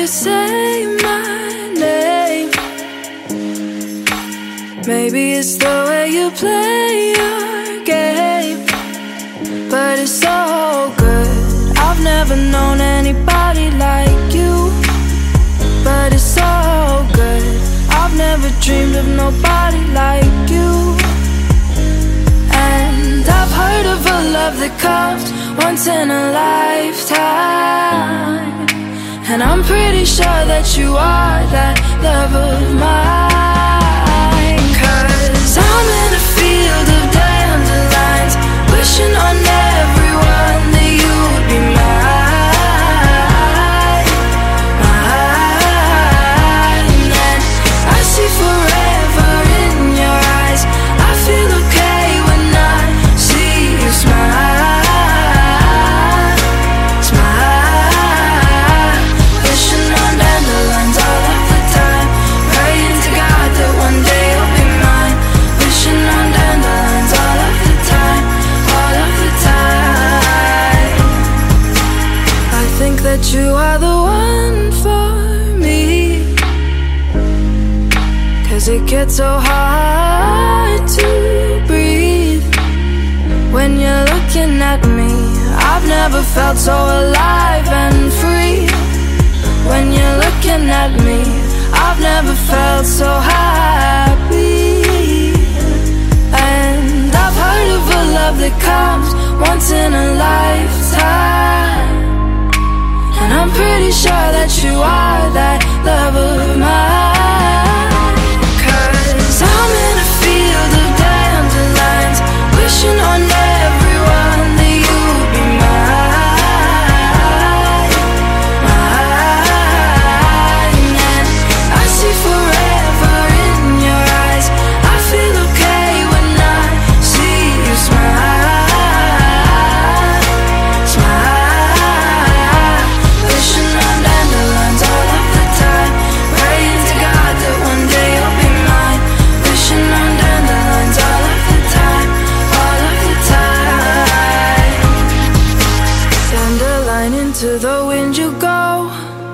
you say my name. Maybe it's the way you play your game, but it's so good. I've never known anybody like you, but it's so good. I've never dreamed of nobody like you. And I've heard of a love that comes once in a lifetime. And I'm pretty sure that you are that love of mine. Cause I'm in think that you are the one for me. Cause it gets so hard to breathe when you're looking at me. I've never felt so alive and free. When you're looking at me, I've never felt so happy.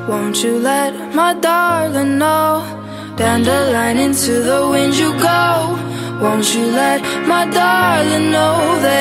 Won't you let my darling know? Dandelion into the wind you go. Won't you let my darling know that